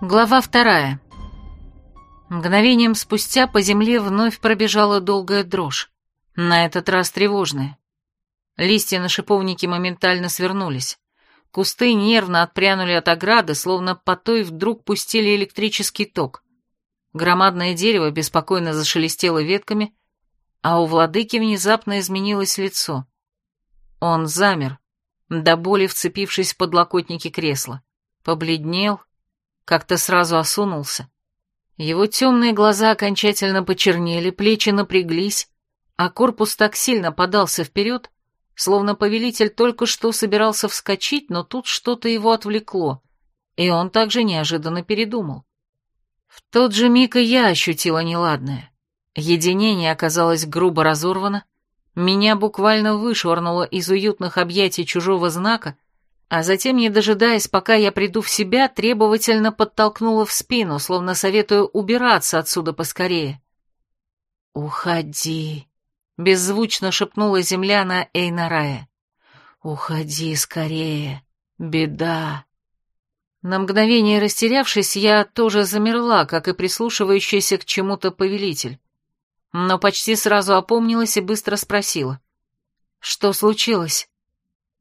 Глава вторая. Мгновением спустя по земле вновь пробежала долгая дрожь, на этот раз тревожная. Листья на шиповнике моментально свернулись. Кусты нервно отпрянули от ограды, словно по той вдруг пустили электрический ток. Громадное дерево беспокойно зашелестело ветками, а у владыки внезапно изменилось лицо. Он замер, до боли вцепившись в подлокотники кресла, побледнел, как-то сразу осунулся. Его темные глаза окончательно почернели, плечи напряглись, а корпус так сильно подался вперед, словно повелитель только что собирался вскочить, но тут что-то его отвлекло, и он также неожиданно передумал. В тот же миг и я ощутила неладное. Единение оказалось грубо разорвано, меня буквально вышвырнуло из уютных объятий чужого знака, а затем, не дожидаясь, пока я приду в себя, требовательно подтолкнула в спину, словно советую убираться отсюда поскорее. «Уходи», — беззвучно шепнула земля на Эйнарая. «Уходи скорее, беда». На мгновение растерявшись, я тоже замерла, как и прислушивающийся к чему-то повелитель но почти сразу опомнилась и быстро спросила. «Что случилось?»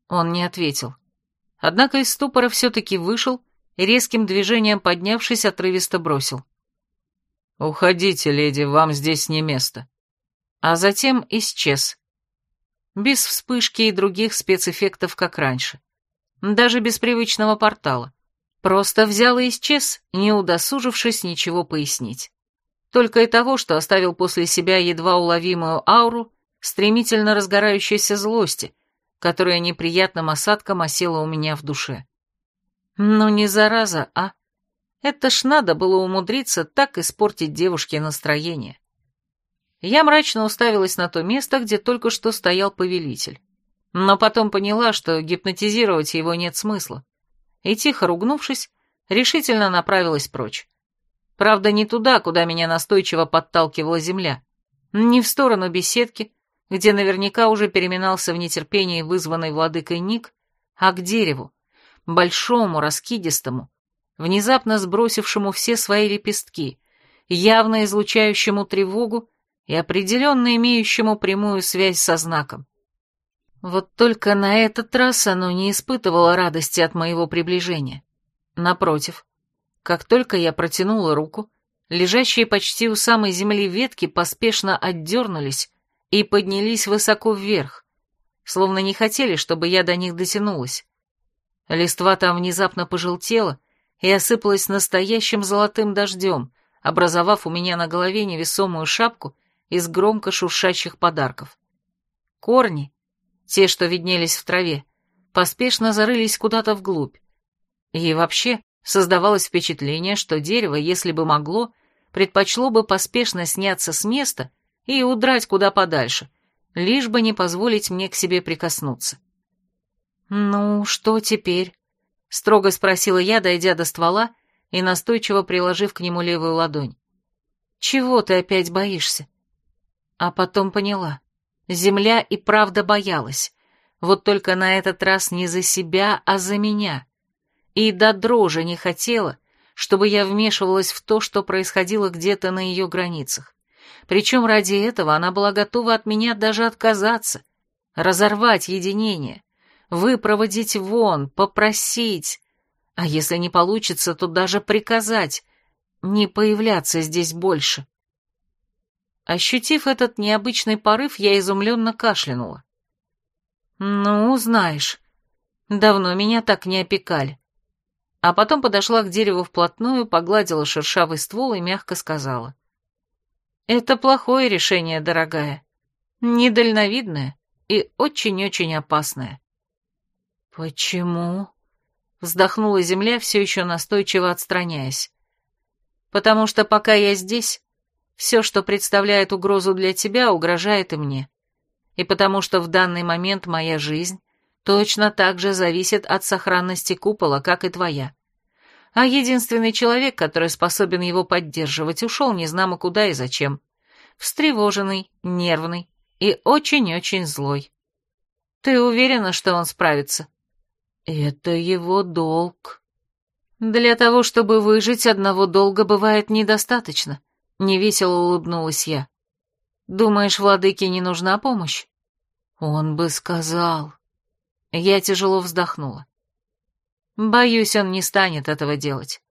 Он не ответил. Однако из ступора все-таки вышел и резким движением поднявшись, отрывисто бросил. «Уходите, леди, вам здесь не место». А затем исчез. Без вспышки и других спецэффектов, как раньше. Даже без привычного портала. Просто взял и исчез, не удосужившись ничего пояснить только и того, что оставил после себя едва уловимую ауру стремительно разгорающейся злости, которая неприятным осадком осела у меня в душе. Ну не зараза, а? Это ж надо было умудриться так испортить девушке настроение. Я мрачно уставилась на то место, где только что стоял повелитель. Но потом поняла, что гипнотизировать его нет смысла. И, тихо ругнувшись, решительно направилась прочь. Правда, не туда, куда меня настойчиво подталкивала земля. Не в сторону беседки, где наверняка уже переминался в нетерпении вызванный владыкой Ник, а к дереву, большому, раскидистому, внезапно сбросившему все свои лепестки, явно излучающему тревогу и определенно имеющему прямую связь со знаком. Вот только на этот раз оно не испытывало радости от моего приближения. Напротив, как только я протянула руку, лежащие почти у самой земли ветки поспешно отдернулись и поднялись высоко вверх, словно не хотели, чтобы я до них дотянулась. Листва там внезапно пожелтела и осыпалась настоящим золотым дождем, образовав у меня на голове невесомую шапку из громко шуршащих подарков. Корни, те, что виднелись в траве, поспешно зарылись куда-то вглубь. И вообще, Создавалось впечатление, что дерево, если бы могло, предпочло бы поспешно сняться с места и удрать куда подальше, лишь бы не позволить мне к себе прикоснуться. «Ну, что теперь?» — строго спросила я, дойдя до ствола и настойчиво приложив к нему левую ладонь. «Чего ты опять боишься?» А потом поняла. Земля и правда боялась. Вот только на этот раз не за себя, а за меня и до дрожи не хотела, чтобы я вмешивалась в то, что происходило где-то на ее границах. Причем ради этого она была готова от меня даже отказаться, разорвать единение, выпроводить вон, попросить, а если не получится, то даже приказать не появляться здесь больше. Ощутив этот необычный порыв, я изумленно кашлянула. «Ну, знаешь, давно меня так не опекали а потом подошла к дереву вплотную, погладила шершавый ствол и мягко сказала. «Это плохое решение, дорогая, недальновидное и очень-очень опасное». «Почему?» — вздохнула земля, все еще настойчиво отстраняясь. «Потому что пока я здесь, все, что представляет угрозу для тебя, угрожает и мне. И потому что в данный момент моя жизнь точно так же зависит от сохранности купола, как и твоя. А единственный человек, который способен его поддерживать, ушел незнамо куда и зачем. Встревоженный, нервный и очень-очень злой. Ты уверена, что он справится? Это его долг. Для того, чтобы выжить, одного долга бывает недостаточно, невесело улыбнулась я. Думаешь, владыке не нужна помощь? Он бы сказал. Я тяжело вздохнула. Боюсь, он не станет этого делать.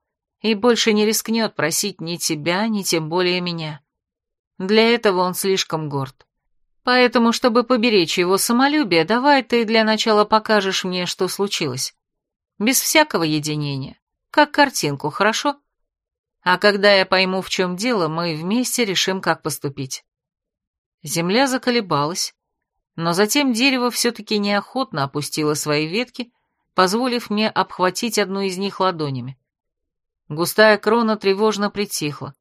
И больше не рискнет просить ни тебя, ни тем более меня. Для этого он слишком горд. Поэтому, чтобы поберечь его самолюбие, давай ты для начала покажешь мне, что случилось. Без всякого единения. Как картинку, хорошо? А когда я пойму, в чем дело, мы вместе решим, как поступить. Земля заколебалась, но затем дерево все-таки неохотно опустило свои ветки, позволив мне обхватить одну из них ладонями. Густая крона тревожно притихла.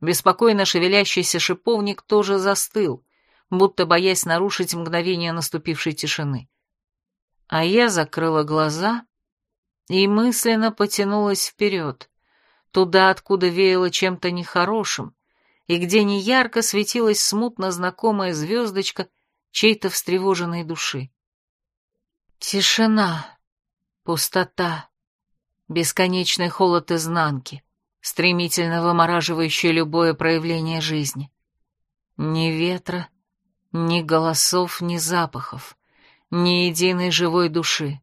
Беспокойно шевелящийся шиповник тоже застыл, будто боясь нарушить мгновение наступившей тишины. А я закрыла глаза и мысленно потянулась вперед, туда, откуда веяло чем-то нехорошим, и где неярко светилась смутно знакомая звездочка чьей-то встревоженной души. Тишина, пустота, бесконечный холод изнанки, стремительно вымораживающий любое проявление жизни. Ни ветра, ни голосов, ни запахов, ни единой живой души.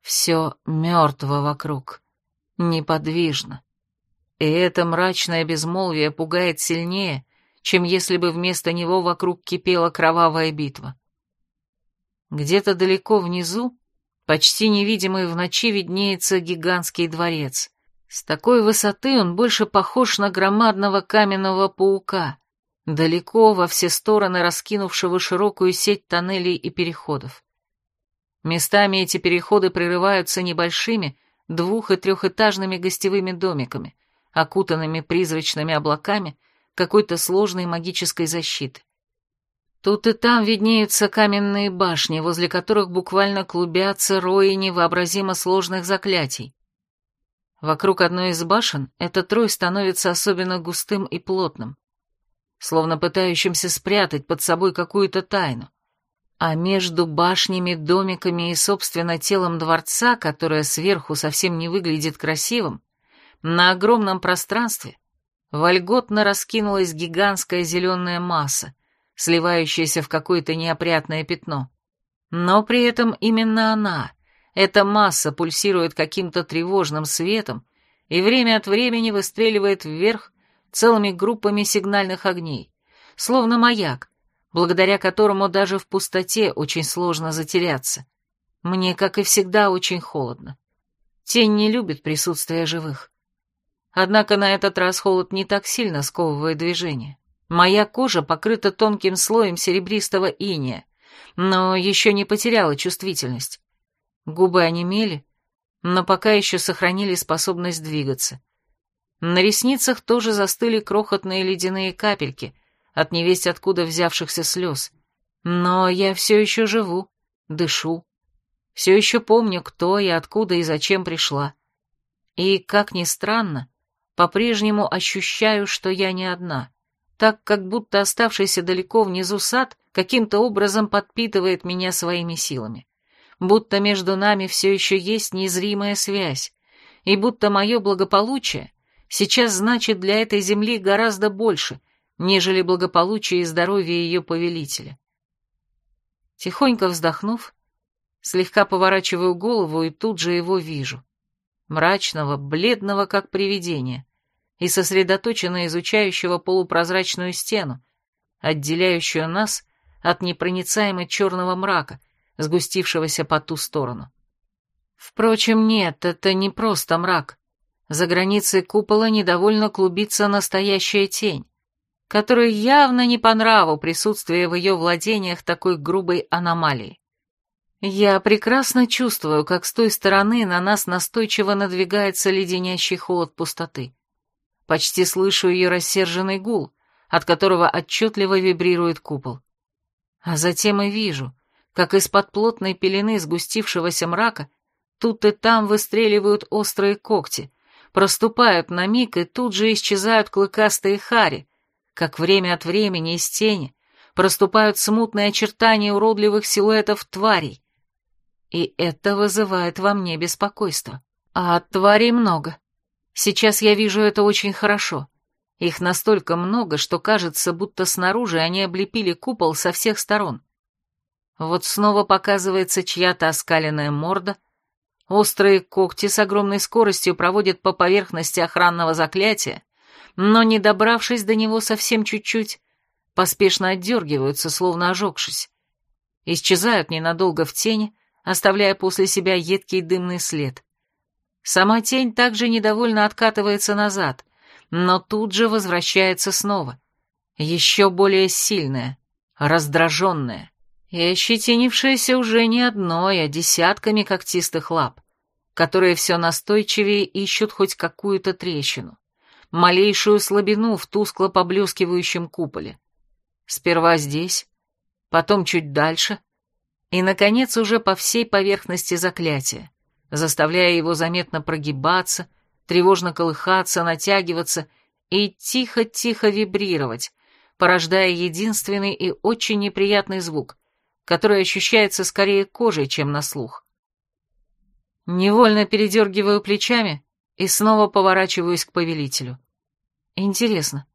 Все мертво вокруг, неподвижно. И это мрачное безмолвие пугает сильнее, чем если бы вместо него вокруг кипела кровавая битва. Где-то далеко внизу, почти невидимый в ночи, виднеется гигантский дворец. С такой высоты он больше похож на громадного каменного паука, далеко во все стороны раскинувшего широкую сеть тоннелей и переходов. Местами эти переходы прерываются небольшими двух- и трехэтажными гостевыми домиками, окутанными призрачными облаками какой-то сложной магической защиты. Тут и там виднеются каменные башни, возле которых буквально клубятся рои невообразимо сложных заклятий. Вокруг одной из башен этот рой становится особенно густым и плотным, словно пытающимся спрятать под собой какую-то тайну. А между башнями, домиками и, собственно, телом дворца, которое сверху совсем не выглядит красивым, на огромном пространстве вольготно раскинулась гигантская зеленая масса, сливающаяся в какое-то неопрятное пятно. Но при этом именно она, эта масса, пульсирует каким-то тревожным светом и время от времени выстреливает вверх целыми группами сигнальных огней, словно маяк, благодаря которому даже в пустоте очень сложно затеряться. Мне, как и всегда, очень холодно. Тень не любит присутствия живых. Однако на этот раз холод не так сильно сковывает движение. Моя кожа покрыта тонким слоем серебристого иния, но еще не потеряла чувствительность. Губы онемели, но пока еще сохранили способность двигаться. На ресницах тоже застыли крохотные ледяные капельки, от невесть откуда взявшихся слез. Но я все еще живу, дышу. Все еще помню, кто я, откуда и зачем пришла. И, как ни странно, по-прежнему ощущаю, что я не одна, так как будто оставшийся далеко внизу сад каким-то образом подпитывает меня своими силами. Будто между нами все еще есть незримая связь, и будто мое благополучие сейчас значит для этой земли гораздо больше, нежели благополучие и здоровье ее повелителя. Тихонько вздохнув, слегка поворачиваю голову и тут же его вижу. Мрачного, бледного, как привидение, и сосредоточенно изучающего полупрозрачную стену, отделяющую нас от непроницаемой черного мрака, сгустившегося по ту сторону. Впрочем, нет, это не просто мрак. За границей купола недовольно клубится настоящая тень которой явно не по нраву присутствие в ее владениях такой грубой аномалии. Я прекрасно чувствую, как с той стороны на нас настойчиво надвигается леденящий холод пустоты. Почти слышу ее рассерженный гул, от которого отчетливо вибрирует купол. А затем и вижу, как из-под плотной пелены сгустившегося мрака тут и там выстреливают острые когти, проступают на миг и тут же исчезают клыкастые хари, как время от времени из тени проступают смутные очертания уродливых силуэтов тварей. И это вызывает во мне беспокойство. А тварей много. Сейчас я вижу это очень хорошо. Их настолько много, что кажется, будто снаружи они облепили купол со всех сторон. Вот снова показывается чья-то оскаленная морда, острые когти с огромной скоростью проводят по поверхности охранного заклятия, но, не добравшись до него совсем чуть-чуть, поспешно отдергиваются, словно ожегшись. Исчезают ненадолго в тени, оставляя после себя едкий дымный след. Сама тень также недовольно откатывается назад, но тут же возвращается снова. Еще более сильная, раздраженная и ощетинившаяся уже не одной, а десятками когтистых лап, которые все настойчивее ищут хоть какую-то трещину, малейшую слабину в тускло поблескивающем куполе. Сперва здесь, потом чуть дальше, и, наконец, уже по всей поверхности заклятия, заставляя его заметно прогибаться, тревожно колыхаться, натягиваться и тихо-тихо вибрировать, порождая единственный и очень неприятный звук, который ощущается скорее кожей, чем на слух. Невольно передергиваю плечами и снова поворачиваюсь к повелителю. Интересно,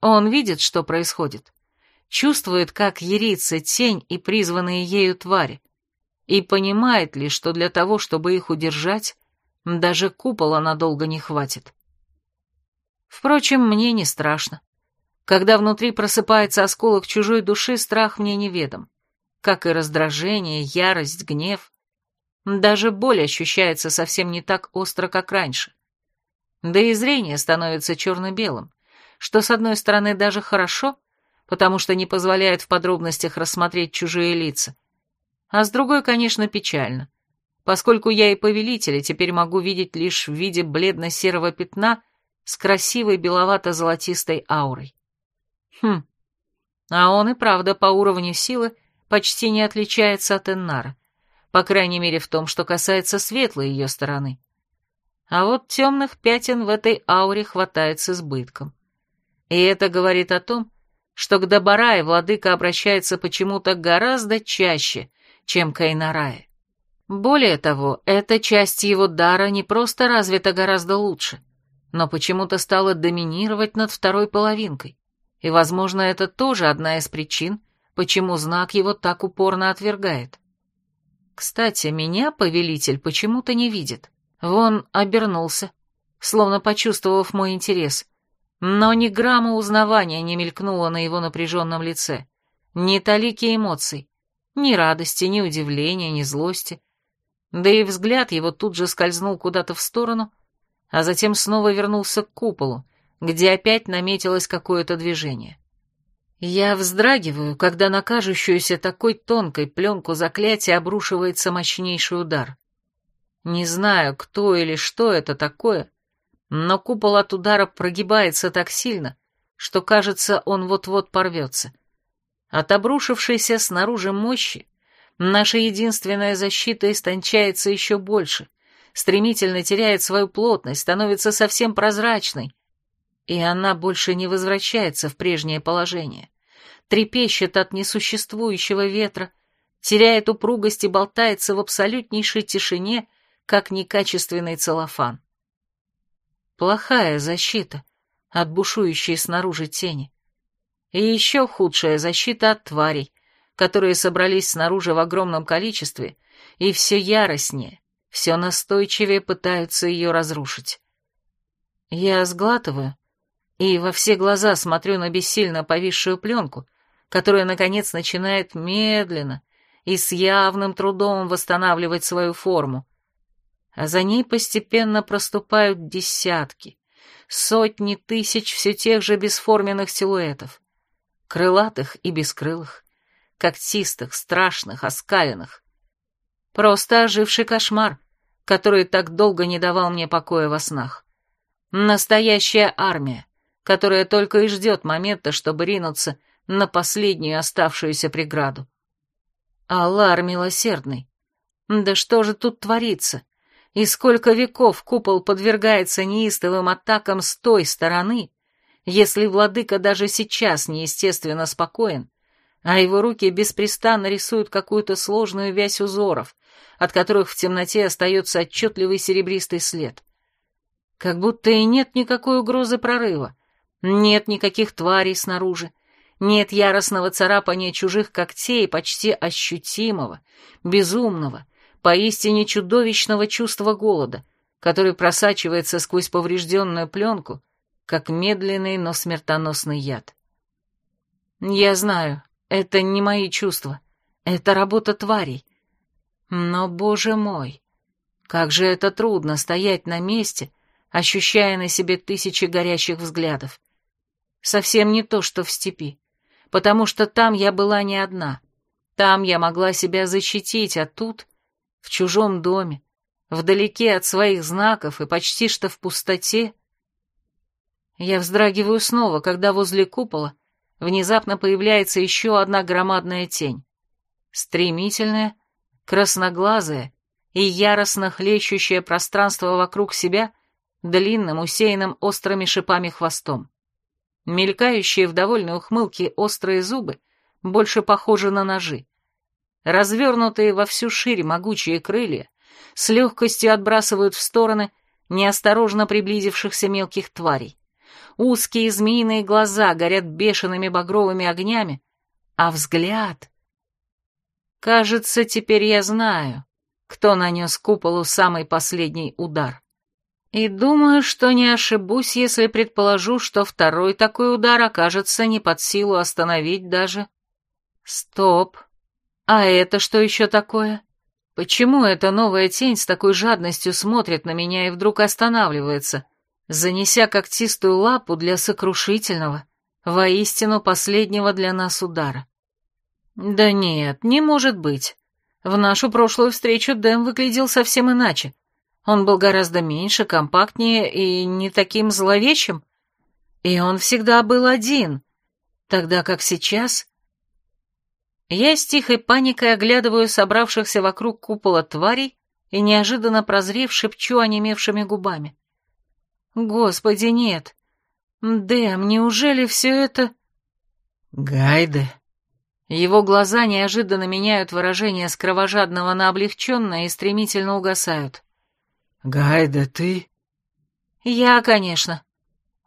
он видит, что происходит? Чувствует, как ерится тень и призванные ею твари? И понимает ли, что для того, чтобы их удержать, даже купола надолго не хватит. Впрочем, мне не страшно. Когда внутри просыпается осколок чужой души, страх мне неведом. Как и раздражение, ярость, гнев. Даже боль ощущается совсем не так остро, как раньше. Да и зрение становится черно-белым, что, с одной стороны, даже хорошо, потому что не позволяет в подробностях рассмотреть чужие лица, а с другой, конечно, печально — поскольку я и повелителя теперь могу видеть лишь в виде бледно-серого пятна с красивой беловато-золотистой аурой. Хм, а он и правда по уровню силы почти не отличается от Эннара, по крайней мере в том, что касается светлой ее стороны. А вот темных пятен в этой ауре хватает с избытком. И это говорит о том, что к Добарае владыка обращается почему-то гораздо чаще, чем к Эйнарае. Более того, эта часть его дара не просто развита гораздо лучше, но почему-то стала доминировать над второй половинкой. И, возможно, это тоже одна из причин, почему знак его так упорно отвергает. Кстати, меня повелитель почему-то не видит. Вон обернулся, словно почувствовав мой интерес, но ни грамма узнавания не мелькнуло на его напряженном лице, ни талики эмоций, ни радости, ни удивления, ни злости, да и взгляд его тут же скользнул куда-то в сторону, а затем снова вернулся к куполу, где опять наметилось какое-то движение. Я вздрагиваю, когда на кажущуюся такой тонкой пленку заклятия обрушивается мощнейший удар. Не знаю, кто или что это такое, но купол от удара прогибается так сильно, что, кажется, он вот-вот порвется. От обрушившейся снаружи мощи Наша единственная защита истончается еще больше, стремительно теряет свою плотность, становится совсем прозрачной, и она больше не возвращается в прежнее положение. Трепещет от несуществующего ветра, теряет упругость и болтается в абсолютнейшей тишине, как некачественный целлофан. Плохая защита от бушующей снаружи тени. И еще худшая защита от тварей, которые собрались снаружи в огромном количестве и все яростнее, все настойчивее пытаются ее разрушить. Я сглатываю и во все глаза смотрю на бессильно повисшую пленку, которая, наконец, начинает медленно и с явным трудом восстанавливать свою форму, а за ней постепенно проступают десятки, сотни тысяч все тех же бесформенных силуэтов, крылатых и бескрылых, когтистых, страшных, оскаленных. Просто оживший кошмар, который так долго не давал мне покоя во снах. Настоящая армия, которая только и ждет момента, чтобы ринуться на последнюю оставшуюся преграду. Аллар милосердный. Да что же тут творится? И сколько веков купол подвергается неистовым атакам с той стороны, если владыка даже сейчас неестественно спокоен, а его руки беспрестанно рисуют какую-то сложную вязь узоров, от которых в темноте остается отчетливый серебристый след. Как будто и нет никакой угрозы прорыва, нет никаких тварей снаружи, нет яростного царапания чужих когтей, почти ощутимого, безумного, поистине чудовищного чувства голода, который просачивается сквозь поврежденную пленку, как медленный, но смертоносный яд. Я знаю, это не мои чувства, это работа тварей. Но, боже мой, как же это трудно стоять на месте, ощущая на себе тысячи горящих взглядов. Совсем не то, что в степи потому что там я была не одна. Там я могла себя защитить, а тут, в чужом доме, вдалеке от своих знаков и почти что в пустоте. Я вздрагиваю снова, когда возле купола внезапно появляется еще одна громадная тень. Стремительная, красноглазая и яростно хлещущая пространство вокруг себя длинным, усеянным острыми шипами хвостом. Мелькающие в довольной ухмылке острые зубы больше похожи на ножи. Развернутые во всю шире могучие крылья с легкостью отбрасывают в стороны неосторожно приблизившихся мелких тварей. Узкие змеиные глаза горят бешеными багровыми огнями, а взгляд... Кажется, теперь я знаю, кто нанес куполу самый последний удар. И думаю, что не ошибусь, если предположу, что второй такой удар окажется не под силу остановить даже... Стоп. А это что еще такое? Почему эта новая тень с такой жадностью смотрит на меня и вдруг останавливается, занеся когтистую лапу для сокрушительного, воистину последнего для нас удара? Да нет, не может быть. В нашу прошлую встречу Дэм выглядел совсем иначе. Он был гораздо меньше, компактнее и не таким зловещим. И он всегда был один, тогда как сейчас... Я с тихой паникой оглядываю собравшихся вокруг купола тварей и, неожиданно прозрев, шепчу онемевшими губами. «Господи, нет! Дэм, неужели все это...» «Гайды!» Его глаза неожиданно меняют выражение с кровожадного на облегченное и стремительно угасают. «Гайда, ты?» «Я, конечно».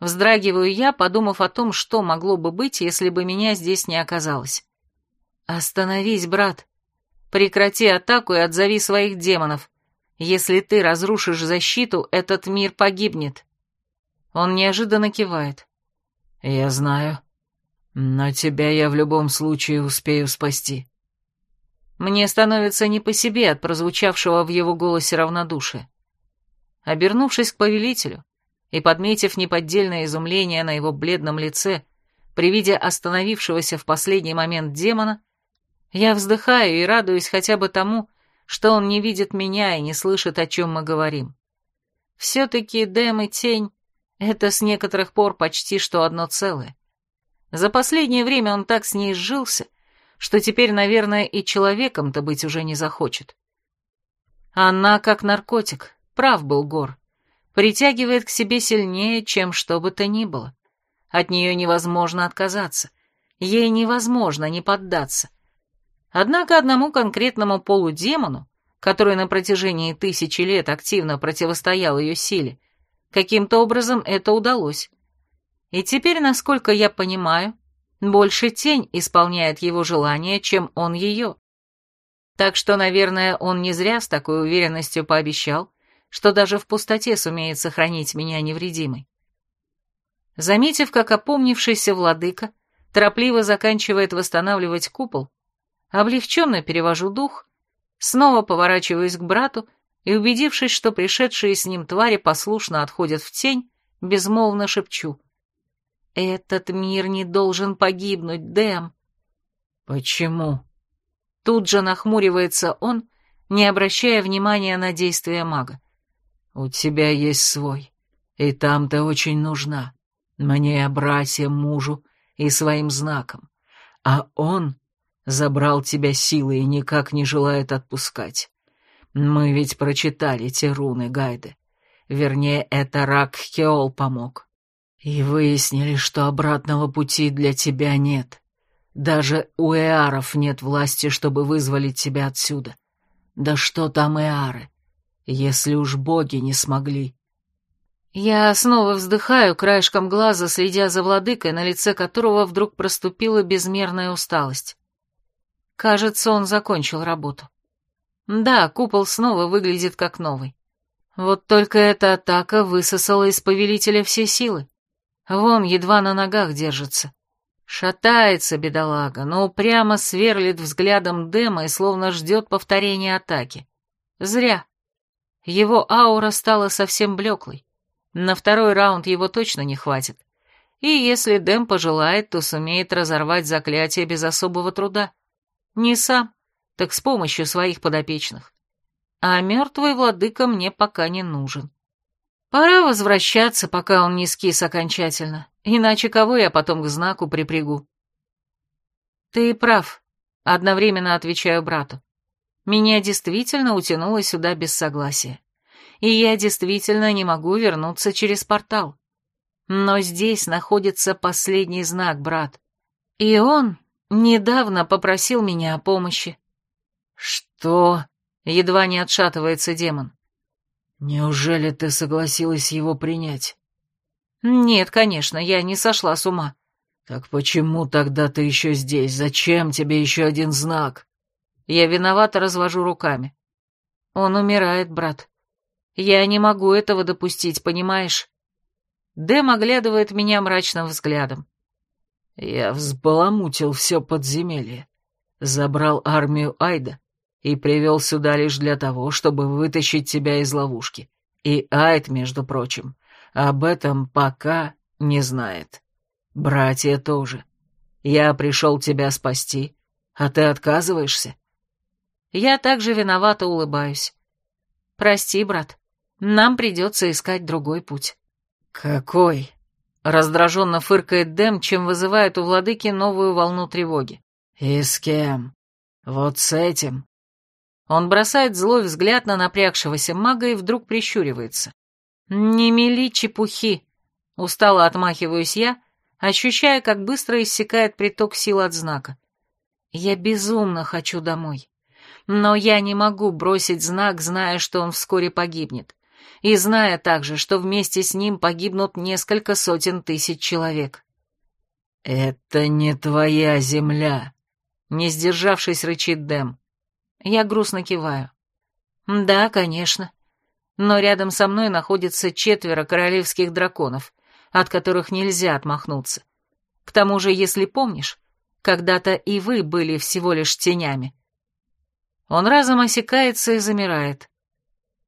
Вздрагиваю я, подумав о том, что могло бы быть, если бы меня здесь не оказалось. «Остановись, брат. Прекрати атаку и отзови своих демонов. Если ты разрушишь защиту, этот мир погибнет». Он неожиданно кивает. «Я знаю. Но тебя я в любом случае успею спасти». Мне становится не по себе от прозвучавшего в его голосе равнодушия. Обернувшись к повелителю и подметив неподдельное изумление на его бледном лице при виде остановившегося в последний момент демона, я вздыхаю и радуюсь хотя бы тому, что он не видит меня и не слышит, о чем мы говорим. Все-таки Дэм и Тень — это с некоторых пор почти что одно целое. За последнее время он так с ней сжился, что теперь, наверное, и человеком-то быть уже не захочет. Она как наркотик, Прав был Гор. Притягивает к себе сильнее, чем что бы то ни было. От нее невозможно отказаться. Ей невозможно не поддаться. Однако одному конкретному полудемону, который на протяжении тысячи лет активно противостоял ее силе, каким-то образом это удалось. И теперь, насколько я понимаю, больше тень исполняет его желание, чем он ее. Так что, наверное, он не зря с такой уверенностью пообещал, что даже в пустоте сумеет сохранить меня невредимой. Заметив, как опомнившийся владыка торопливо заканчивает восстанавливать купол, облегченно перевожу дух, снова поворачиваюсь к брату и, убедившись, что пришедшие с ним твари послушно отходят в тень, безмолвно шепчу. «Этот мир не должен погибнуть, Дэм!» «Почему?» Тут же нахмуривается он, не обращая внимания на действия мага. У тебя есть свой, и там ты очень нужна. Мне, братьям, мужу и своим знаком. А он забрал тебя силой и никак не желает отпускать. Мы ведь прочитали те руны Гайды. Вернее, это Рак Хеол помог. И выяснили, что обратного пути для тебя нет. Даже у Эаров нет власти, чтобы вызволить тебя отсюда. Да что там и ары, если уж боги не смогли. Я снова вздыхаю, краешком глаза, следя за владыкой, на лице которого вдруг проступила безмерная усталость. Кажется, он закончил работу. Да, купол снова выглядит как новый. Вот только эта атака высосала из повелителя все силы. Вон едва на ногах держится. Шатается бедолага, но упрямо сверлит взглядом Дема и словно ждет повторения атаки. Зря. Его аура стала совсем блеклой. На второй раунд его точно не хватит. И если Дэм пожелает, то сумеет разорвать заклятие без особого труда. Не сам, так с помощью своих подопечных. А мертвый владыка мне пока не нужен. Пора возвращаться, пока он не скис окончательно, иначе кого я потом к знаку припрягу. Ты прав, одновременно отвечаю брату. Меня действительно утянуло сюда без согласия и я действительно не могу вернуться через портал. Но здесь находится последний знак, брат. И он недавно попросил меня о помощи. Что? Едва не отшатывается демон. Неужели ты согласилась его принять? Нет, конечно, я не сошла с ума. Так почему тогда ты еще здесь? Зачем тебе еще один знак? Я виновато развожу руками. Он умирает, брат. Я не могу этого допустить, понимаешь? Дэм оглядывает меня мрачным взглядом. Я взбаламутил все подземелье, забрал армию Айда и привел сюда лишь для того, чтобы вытащить тебя из ловушки. И Айд, между прочим, об этом пока не знает. Братья тоже. Я пришел тебя спасти, а ты отказываешься? Я также виновато улыбаюсь. Прости, брат. Нам придется искать другой путь». «Какой?» — раздраженно фыркает Дэм, чем вызывает у владыки новую волну тревоги. «И с кем? Вот с этим?» Он бросает злой взгляд на напрягшегося мага и вдруг прищуривается. «Не мели чепухи!» — устало отмахиваюсь я, ощущая, как быстро иссякает приток сил от знака. «Я безумно хочу домой. Но я не могу бросить знак, зная, что он вскоре погибнет и зная также, что вместе с ним погибнут несколько сотен тысяч человек. «Это не твоя земля», — не сдержавшись, рычит Дэм. Я грустно киваю. «Да, конечно. Но рядом со мной находится четверо королевских драконов, от которых нельзя отмахнуться. К тому же, если помнишь, когда-то и вы были всего лишь тенями». Он разом осекается и замирает.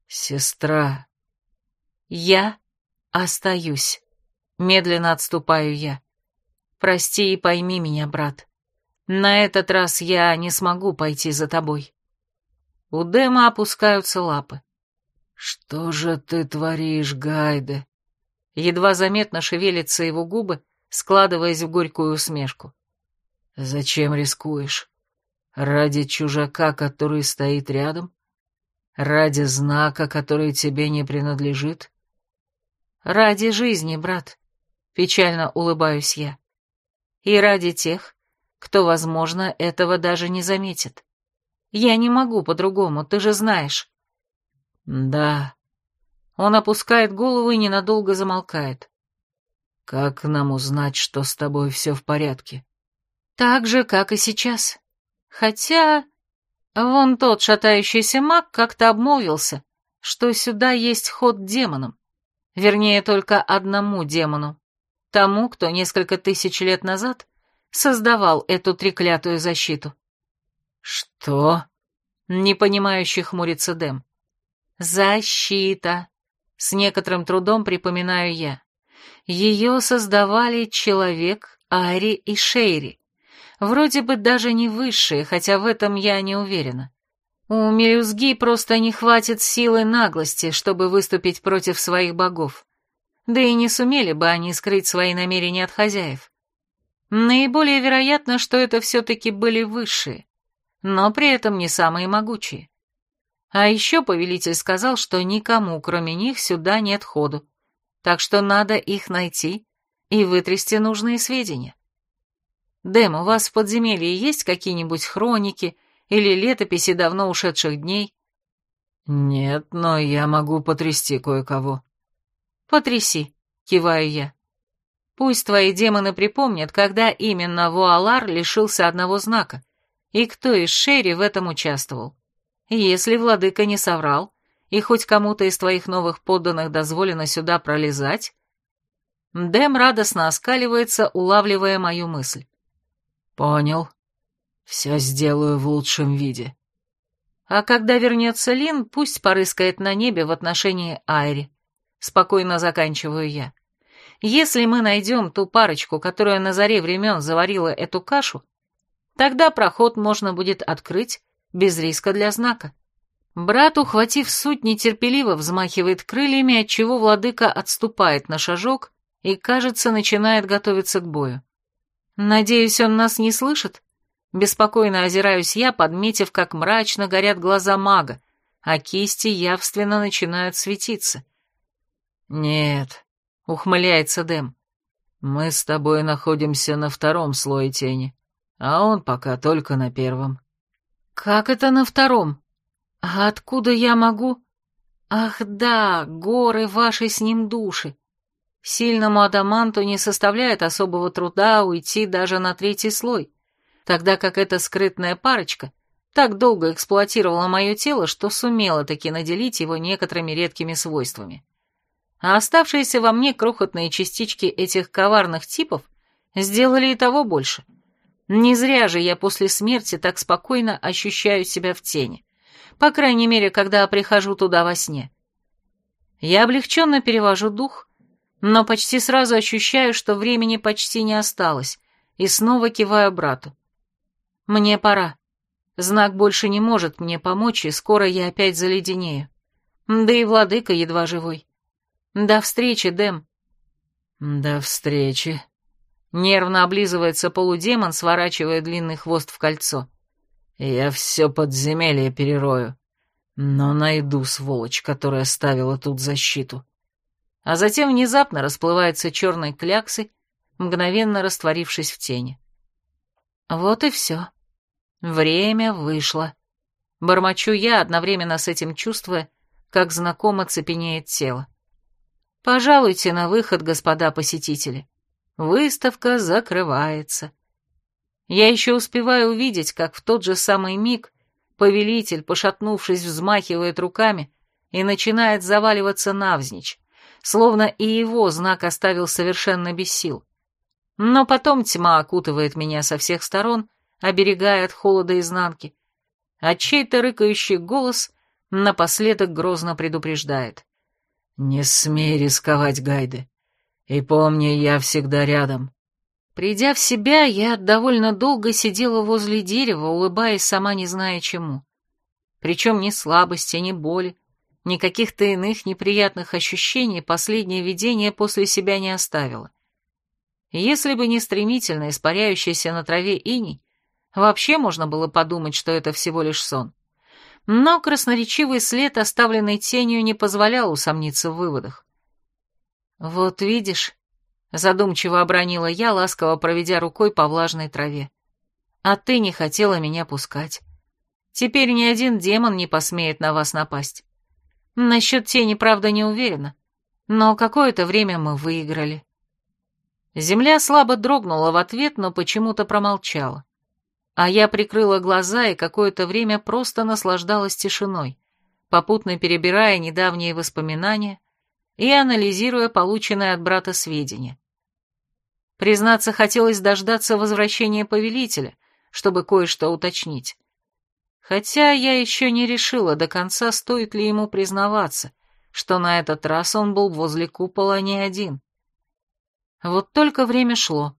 «Сестра, я остаюсь. Медленно отступаю я. Прости и пойми меня, брат. На этот раз я не смогу пойти за тобой. У Дэма опускаются лапы. Что же ты творишь, Гайде? Едва заметно шевелятся его губы, складываясь в горькую усмешку. Зачем рискуешь? Ради чужака, который стоит рядом? Ради знака, который тебе не принадлежит? Ради жизни, брат, печально улыбаюсь я. И ради тех, кто, возможно, этого даже не заметит. Я не могу по-другому, ты же знаешь. Да. Он опускает голову и ненадолго замолкает. Как нам узнать, что с тобой все в порядке? Так же, как и сейчас. Хотя... Вон тот шатающийся маг как-то обмолвился, что сюда есть ход демонам. Вернее, только одному демону. Тому, кто несколько тысяч лет назад создавал эту треклятую защиту. «Что?» — непонимающе хмурится Дэм. «Защита!» — с некоторым трудом припоминаю я. Ее создавали человек, Ари и Шейри. Вроде бы даже не высшие, хотя в этом я не уверена. У мелюзги просто не хватит силы наглости, чтобы выступить против своих богов. Да и не сумели бы они скрыть свои намерения от хозяев. Наиболее вероятно, что это все-таки были высшие, но при этом не самые могучие. А еще повелитель сказал, что никому, кроме них, сюда нет ходу, так что надо их найти и вытрясти нужные сведения. Дэм, у вас в подземелье есть какие-нибудь хроники или летописи давно ушедших дней. Нет, но я могу потрясти кое-кого. Потряси, киваю я. Пусть твои демоны припомнят, когда именно Вуалар лишился одного знака, и кто из Шерри в этом участвовал. Если владыка не соврал, и хоть кому-то из твоих новых подданных дозволено сюда пролезать... Дэм радостно оскаливается, улавливая мою мысль. Понял. Все сделаю в лучшем виде. А когда вернется Лин, пусть порыскает на небе в отношении Айри. Спокойно заканчиваю я. Если мы найдем ту парочку, которая на заре времен заварила эту кашу, тогда проход можно будет открыть без риска для знака. Брат, ухватив суть, нетерпеливо взмахивает крыльями, отчего владыка отступает на шажок и, кажется, начинает готовиться к бою. Надеюсь, он нас не слышит? Беспокойно озираюсь я, подметив, как мрачно горят глаза мага, а кисти явственно начинают светиться. «Нет», — ухмыляется Дэм, — «мы с тобой находимся на втором слое тени, а он пока только на первом». «Как это на втором? А откуда я могу...» «Ах да, горы вашей с ним души. Сильному адаманту не составляет особого труда уйти даже на третий слой, тогда как эта скрытная парочка так долго эксплуатировала мое тело, что сумела таки наделить его некоторыми редкими свойствами. А оставшиеся во мне крохотные частички этих коварных типов сделали и того больше. Не зря же я после смерти так спокойно ощущаю себя в тени, по крайней мере, когда прихожу туда во сне. Я облегченно перевожу дух но почти сразу ощущаю, что времени почти не осталось, и снова киваю брату. Мне пора. Знак больше не может мне помочь, и скоро я опять заледенею. Да и владыка едва живой. До встречи, Дэм. До встречи. Нервно облизывается полудемон, сворачивая длинный хвост в кольцо. Я все подземелье перерою, но найду сволочь, которая ставила тут защиту а затем внезапно расплывается черной кляксой, мгновенно растворившись в тени. Вот и все. Время вышло. Бормочу я, одновременно с этим чувствуя, как знакомо цепенеет тело. Пожалуйте на выход, господа посетители. Выставка закрывается. Я еще успеваю увидеть, как в тот же самый миг повелитель, пошатнувшись, взмахивает руками и начинает заваливаться навзничь, словно и его знак оставил совершенно без сил. Но потом тьма окутывает меня со всех сторон, оберегая от холода изнанки, а чей-то рыкающий голос напоследок грозно предупреждает. «Не смей рисковать, Гайды, и помни, я всегда рядом». Придя в себя, я довольно долго сидела возле дерева, улыбаясь сама не зная чему. Причем ни слабости, ни боли, ни каких-то иных неприятных ощущений последнее видение после себя не оставило. Если бы не стремительно испаряющийся на траве иней, вообще можно было подумать, что это всего лишь сон. Но красноречивый след, оставленный тенью, не позволял усомниться в выводах. «Вот видишь», — задумчиво обронила я, ласково проведя рукой по влажной траве, — «а ты не хотела меня пускать. Теперь ни один демон не посмеет на вас напасть. Насчет тени, правда, не уверена, но какое-то время мы выиграли. Земля слабо дрогнула в ответ, но почему-то промолчала. А я прикрыла глаза и какое-то время просто наслаждалась тишиной, попутно перебирая недавние воспоминания и анализируя полученные от брата сведения. Признаться, хотелось дождаться возвращения повелителя, чтобы кое-что уточнить. Хотя я еще не решила до конца, стоит ли ему признаваться, что на этот раз он был возле купола не один. Вот только время шло,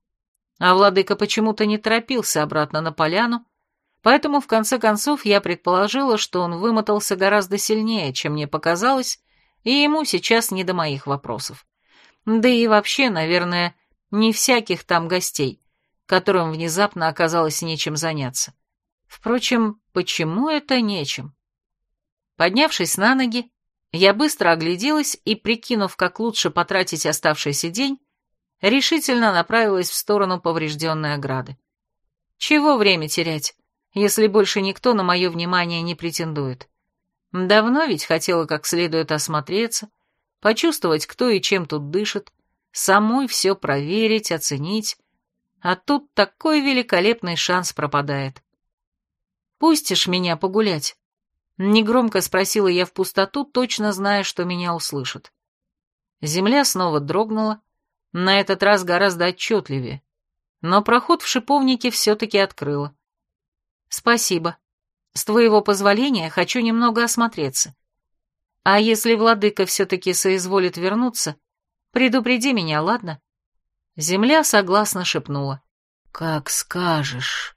а владыка почему-то не торопился обратно на поляну, поэтому в конце концов я предположила, что он вымотался гораздо сильнее, чем мне показалось, и ему сейчас не до моих вопросов. Да и вообще, наверное, не всяких там гостей, которым внезапно оказалось нечем заняться. Впрочем, почему это нечем? Поднявшись на ноги, я быстро огляделась и, прикинув, как лучше потратить оставшийся день, решительно направилась в сторону поврежденной ограды. Чего время терять, если больше никто на мое внимание не претендует. Давно ведь хотела как следует осмотреться, почувствовать, кто и чем тут дышит, самой все проверить, оценить, а тут такой великолепный шанс пропадает. «Пустишь меня погулять?» Негромко спросила я в пустоту, точно зная, что меня услышат. Земля снова дрогнула, на этот раз гораздо отчетливее, но проход в шиповнике все-таки открыла. «Спасибо. С твоего позволения хочу немного осмотреться. А если владыка все-таки соизволит вернуться, предупреди меня, ладно?» Земля согласно шепнула. «Как скажешь».